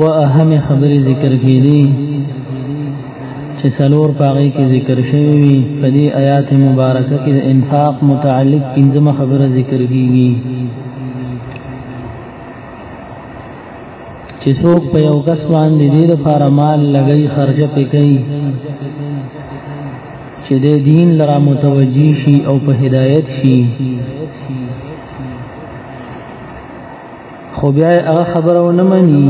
و اهم خبرې ذکر کړي چې څلور پاغي کې ذکر شوی په دې آیات مبارکه کې د انفاق متعلق پنځمه خبره ذکر کیږي چې څوک په یو کس باندې دې لپاره مال لګي خرچه پکې چې د دین لرا متوجی شي او په هدایت شي خو بیا هغه خبره ونه مني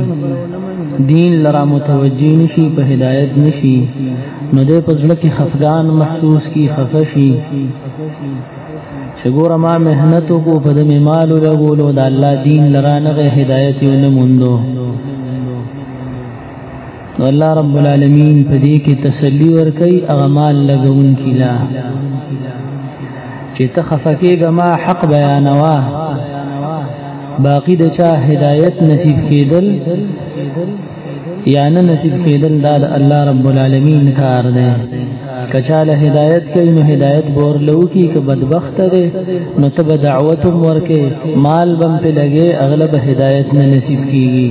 دین لرا متوجی نشي په هدایت نشي نو دې په ځل کې خفقان محسوس کی خفشي چې ګوره ما مهنت کو په دې مال لګولو د الله دین لرا نه هدایت یې نه موندو نو الله رب العالمین په دې کې تسلی ورکړي اغمال لګون کلا چې ته خفقېګه ما حق بیانوا باقی د چا هدایت نصیب کېدل یا نه نصیب کېدل دا د الله رب العالمین کار دی کچاله هدایت کوي نو هدایت بور لو کی که بدبخت دی نو ته دعوت ورکه مال بم په لګي اغلب هدایت نه نصیب کیږي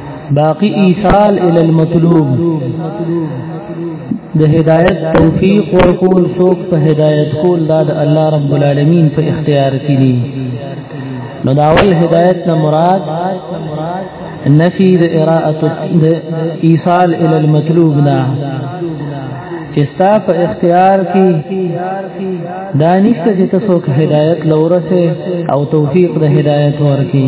باقی ایصال ال المطلوب د هدایت توفیق ورکول څوک په هدایت کول دا د الله رب العالمین په اختیار کې دي نو دا اول هدایت نه مراد نفی د اراءه د ایصال ال المطلوب نه چې ستا په اختیار کې دا نشته چې تاسو هدایت لورسه او توفیق د هدایت ورکې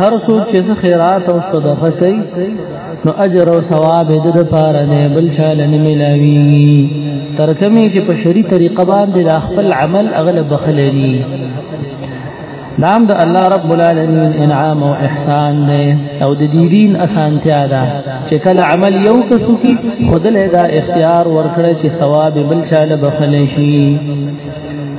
هر څوک چې خیرات او صدقه کوي نو اجر او ثواب د لپاره نه بل چاله نه ملاوي ترکمه چې په شری طریقه باندې د خپل عمل اغلب بخلري نام د الله رب العالمین انعام او احسان دی او د دین اسانتیا ده چې کله عمل یو کسو کی خدله دا اختیار ورکړي چې ثواب بل چاله بخلی شي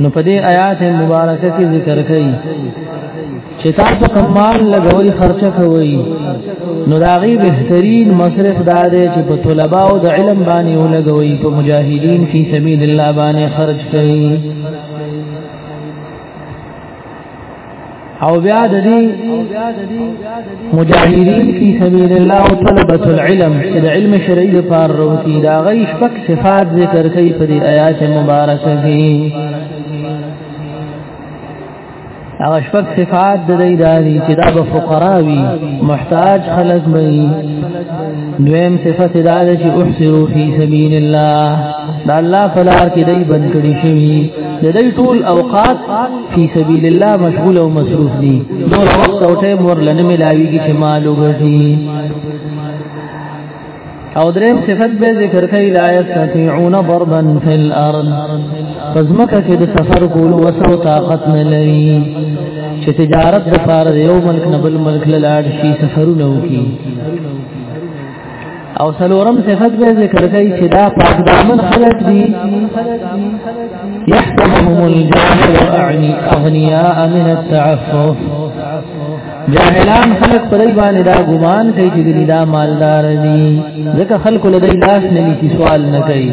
نو په دې آیات مبارکه کې ذکر کړي چې تاسو کمال لګول خرچه کوي نو داغي بهترین مصرف دا دی چې په طلباء او د علم باندې ولګوي په مجاهدین فی سبیل الله باندې خرج کوي او بیا د دې مجاهدین فی سبیل الله او طلبۃ العلم چې د علم شرعي لپاره وروتي دا غي شپک صفات ذکر کوي په دې آیات مبارکه کې هغه شپک صفات د دې دالي چې دا به فقرا وي محتاج خلک وي دویم صفت دا ده چې احسروا فی سبیل الله دا الله فلار کې دای بند کړی شي د دې ټول اوقات فی سبیل الله مشغول او مصروف دي نو وخت او ټیم ورلنه ملاویږي چې مال وګټي او دریم صفت به ذکر کوي لا یستطيعون ضربا فی الارض فزمکه کې د سفر کول وسو طاقت نه لري چې تجارت د پاره یو ملک نه بل ملک لاړ شي سفرونه وکړي او سلورم صفت به ذکر کوي چې دا پاک دامن خلق دي يحسبهم الجاهل اغنياء من التعفف جاهلان خلق پر باندې دا ګمان کوي چې دې دا مالدار دي ځکه خلق له دې لاس نه نيسي سوال نه کوي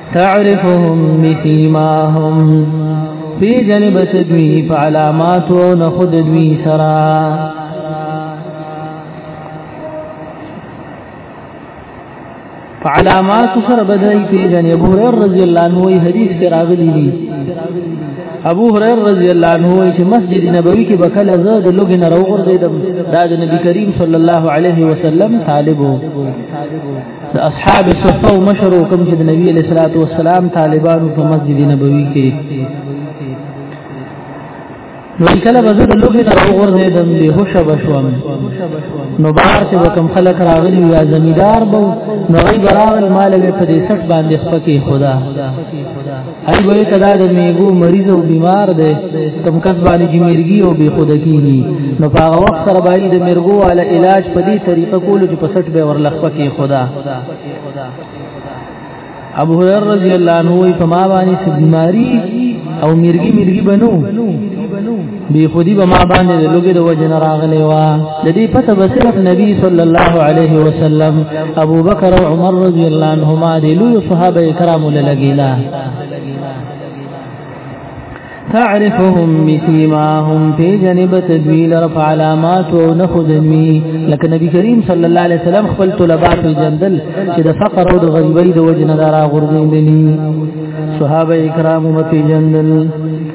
تعرفهم بسیماهم پی جنبت دوی په علامات او نه خود دوی سرا په علامات سره بدای پی جن ابو هريره رضی الله عنه وی حدیث کې راغلی دی ابو هريره رضی الله عنه وی چې مسجد نبوي کې بکل زاد لوګ نه راوغور دی د نبی کریم صلی الله علیه وسلم طالبو د اصحاب صفه او مشر کوم چې د نبی علیہ الصلوۃ والسلام طالبانو په مسجد نبوي کې نو کله به زه د لوګي نه وګرځیدم له هوښه بشوم نو بهر چې کوم خلک راغلي یا زمیدار بو نو غي براغل مال به په دې سټ باندې سپکی خدا هی وای کدا د میګو مریض او بیمار دی کم کس باندې چې مرګي او بی خود کیږي نو په هغه وخت سره باندې د مرګو علی علاج په دې طریقه کولو چې په سټ به ورلخ پکې خدا ابو هريره رضی الله عنه په ما باندې بیماری او مرګي مرګي بنو بی خودی به ما باندې د لوګي د وجه نه راغلی و د دې پته به صرف نبی صلی الله علیه وسلم ابو بکر او عمر رضی الله عنهما د لوی صحابه کرامو له لګیلا تعرفهم بسيماهم في جنب تدويل رفع علامات او نخدمي لکه نبی کریم صلی الله علیه وسلم خپل طلباء په جندل چې د فقر او د غریبۍ د وجه نه راغورځېدلي صحابه کرامو متي جندل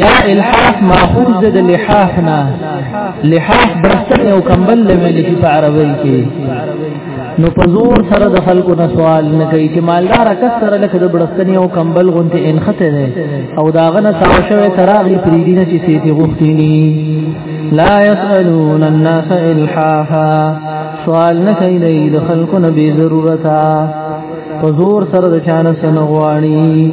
یا الحاف ماخوذ د لحاف نه لحاف برستن او کمبل لمل شي په عربی کې نو په زور سره د خلکو نه سوال نه کوي چې مالدار کس سره لکه د برستن او کمبل غونته انخته ده او داغه نه ساو شوی تراغي پریدي نه چې سيتي غوښتيني لا يسالون الناس الحافا سوال نه کوي د خلکو نه به ضرورت په زور سره د چانه سنغواړي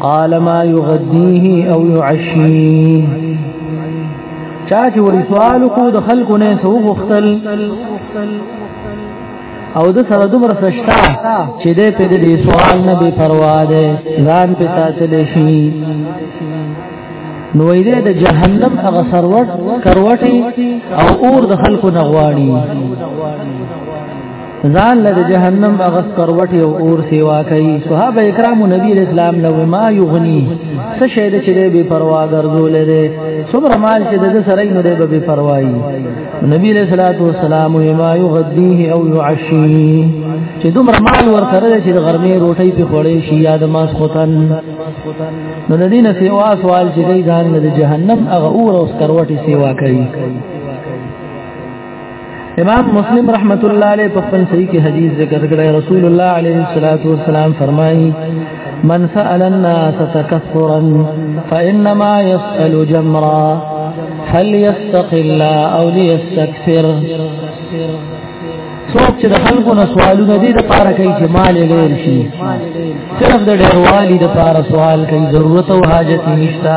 قال ما يغديه او يعشيه چا چې ور سوال کو د خلکو نه سو غختل او د سره دومر سشتا چې دې په دې سوال نه بي پروا ده ځان په ساتل شي نو دې د جهنم هغه سروټ کروټي او اور د خلکو نغواړي ځان له جهنم هغه سکروټي او اور سیوا کوي صحابه کرام نبی اسلام له ما یغنی څه شی د چې به پروا ګرځول دي څومره مال چې د سره نو دی به پروايي نبی له صلوات و سلام ما یغدیه او یعشی چې دومره مال ورکړل چې د غرمې روټۍ په خوړې شي یا د ماس خوتن نو د دینه سیوا سوال چې دی ځان له جهنم هغه اور او سکروټي سیوا کوي امام مسلم رحمت الله علیه په خپل صحیح کې حدیث ذکر کړی رسول الله علیه الصلاۃ والسلام فرمایي من سأل الناس تكثرا فإنما يسأل جمرا هل يستقل او ليستكثر څوک چې د خلکو نه سوالونه دي د پاره کوي چې مال یې ډېر شي صرف د ډېروالي د پاره سوال کوي ضرورت او حاجت نشته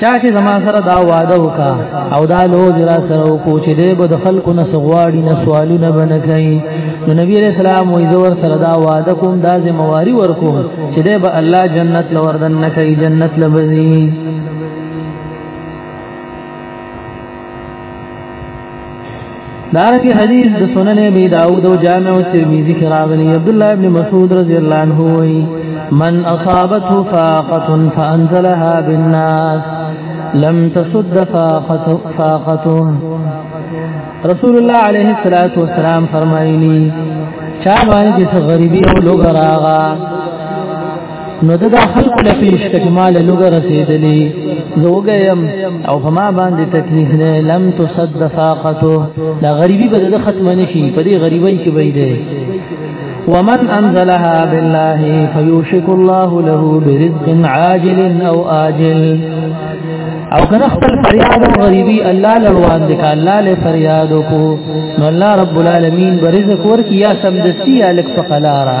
چا چې زما سره دا وعده وکا او دا لوز را سره وکړو چې دې به د خلکو نه سغواړي نه سوالونه بنه کوي نو نبی علیہ السلام وې زور سره دا وعده کوم دا ذمہواری ورکوم چې دې به الله جنت لوردن نه کوي جنت لبزي دارنګ حدیث د سنن ابي داود او جامع ترمذي کې راغلي عبد الله ابن مسعود رضی الله عنه وی من اصابته فاقه فانزلها بالناس لم تسد فاقته فاقته رسول الله عليه الصلاه والسلام فرمایلی چا باندې چې غریبي او لوګ راغا نو د خلق له پیش کجمال لوګ رسیدلی زوګیم او فما باندې تکلیف نه لم تصد فاقته دا غریبی به د ختم نشي په دې غریبۍ کې وای دی ومن انزلها بالله فيوشك الله له برزق عاجل او آجل او کنه خپل فریاد او غریبی الله لروان دي الله له فریاد کو نو الله رب العالمین برزق ورکی یا سمدستی الک فقلارا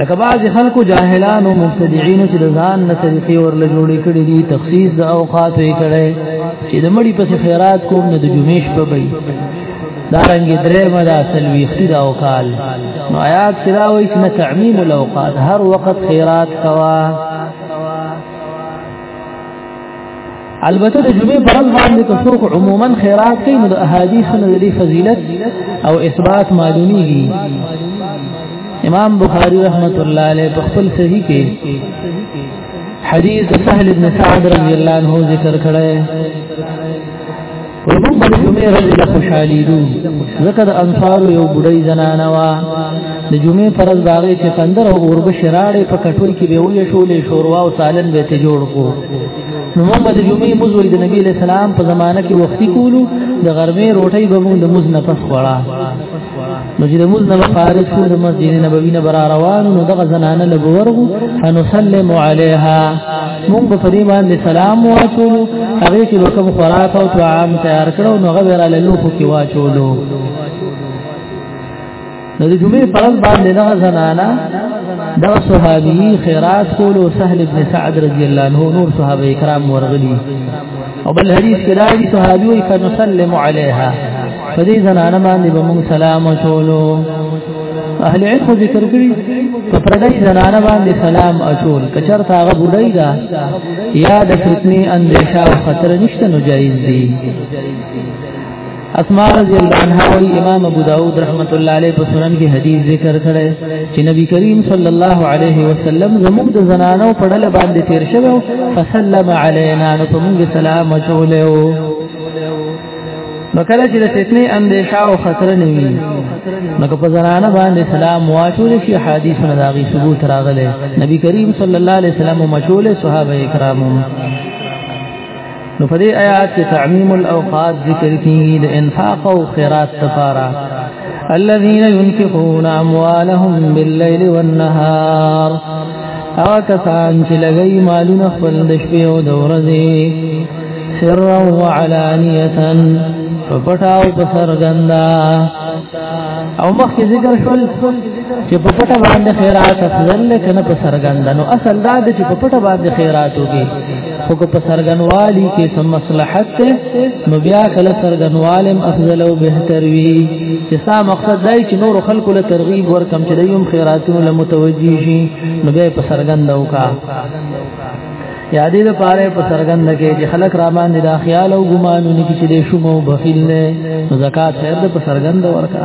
لکه بعض خلکو جاهلان او مبتدعين چې د ځان نه طریقې ورل جوړې کړې دي تخصیص د اوقات یې کړي چې د مړي په خیرات کوم نه د جمعې شپه وي دارنګ درې مدا سلوي اختي دا وکال نو آیات کرا وې چې تعمیم الاوقات هر وخت خیرات کوا البته د جمعې پر ورځ باندې که څوک عموما خیرات کوي نو د احادیث نه لري فضیلت او اثبات معلومیږي امام بخاری رحمت الله علیه په خپل صحیح کې حدیث سهل بن سعد رضی الله عنه ذکر کړی وی موږ د جمعې ورځ له خوشحالي دو ځکه د انصار یو بډای زنانه وا د جمعې پر ورځ باغې چې تندر او اورب شراړې په کټول کې به وې شولې شوروا او سالن به ته جوړ کو نو موږ د جمعې موږ د نبی له سلام په زمانہ کې وختي کولو د غرمې روټۍ به موږ د موز نه پس خوړه نو چې د موز نه فارغ شو د مسجد نبوي نه برا روان نو دغه زنانه له ورغو فنسلم عليها مونږ په پرې باندې سلام واچو هغه کې وکم خوراک او طعام تیار کړو نو هغه را له لوخو کې واچولو نو د جمعې فرض باندې دغه زنانه دا صحابي خیرات کولو سهل ابن سعد رضی الله عنه نور صحابه کرام ورغلي او بل حدیث کې دا دی صحابي وي فنسلم عليها فدې زنانه باندې به موږ سلام وشولو اهل علم ذکر کړی په پردای زنانه باندې سلام اچول کچر تا هغه بډای دا یا د فتنې اندیشه او خطر نشته نو جایز دی اسماء رضی الله عنها او امام ابو داود رحمت الله علیه په سنن کې حدیث ذکر کړي چې نبی کریم صلی الله علیه وسلم زموږ د زنانو په ډله باندې تیر شوی او فسلم علینا نو په موږ سلام اچولیو نو کله چې د فتنې اندیشه او خطر نه وي نو په زنانه باندې سلام واچول شي حدیث نه داغي ثبوت راغله نبی کریم صلی الله علیه وسلم مشوله صحابه کرامو نو په دې آیات کې تعمیم الاوقات ذکر کیږي د انفاق او خیرات لپاره الذين ينفقون اموالهم بالليل والنهار او کسان چې لګي مالونه خپل د شپې او د ورځې سرا وعلانيه فپټاو په سرګندا او مخکې ذکر شول چې په پټه باندې خیرات افضل کنه په سرګندا نو اصل دا چې په پټه باندې خیرات وکي خو په سرګنوالي کې سم مصلحت ته نو بیا کله سرګنوالم افضل او بهتر وي چې سا مقصد دی چې نور خلکو له ترغیب ورکم چې دیم خیراتونو له متوجي شي نو بیا په سرګند وکا یادې د پاره په سرګند کې چې خلک را باندې دا خیال او ګمانونه کې چې د شومو بخیل نه زکات خیر د په سرګند ورکا